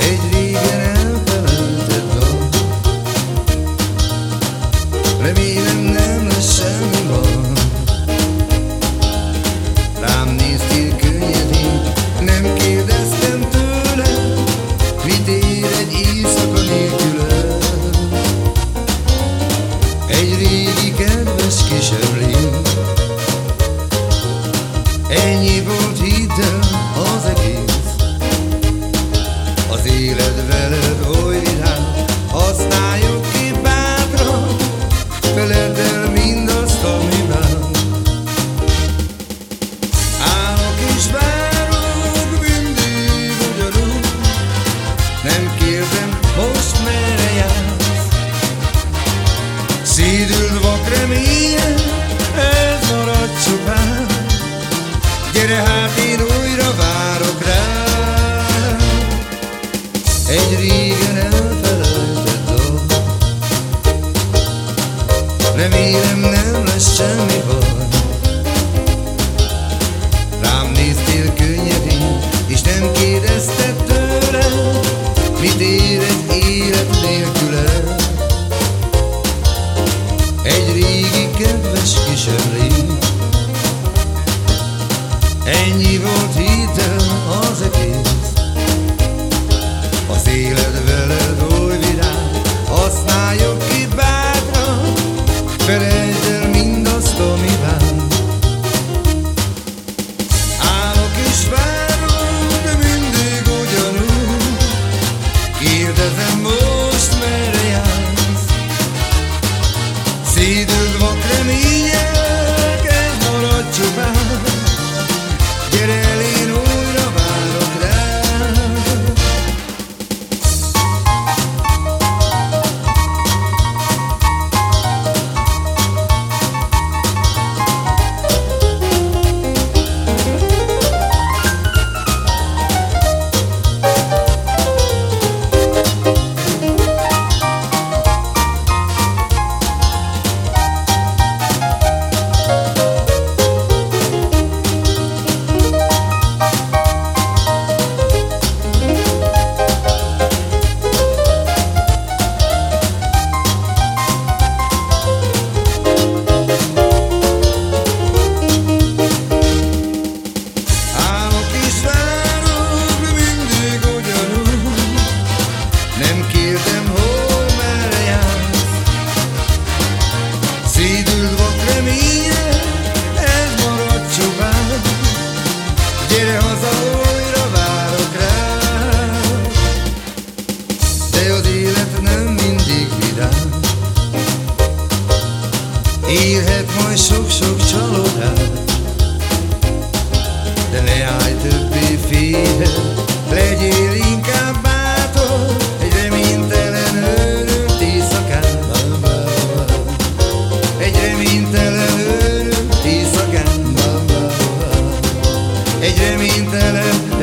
egy régen elfeleltett dal. Remélem nem lesz semmi baj, rám néztél könnyedén, nem kérdeztem tőle, mit ér egy éjszaka nélkülöd. Egy régi kedves kis ennyi volt. Szédült vak reménye, ez marad csupán. Gyere hát, én újra várok rá. Egy régen elfelejtett dal Remélem nem lesz semmi baj. Rám néztél könnyedén És nem kérdezted tőlem Mit ér egy élet nélküle Egy régi kedves kis emlék Ennyi volt hitem az egész. Az élet veled Szédül volt reményem Érhet majd sok-sok csalódás de ne állj többé félre, legyél inkább bátor, egy reménytelen őrült éjszakán. Egy reménytelen őrült éjszakán. Egy reménytelen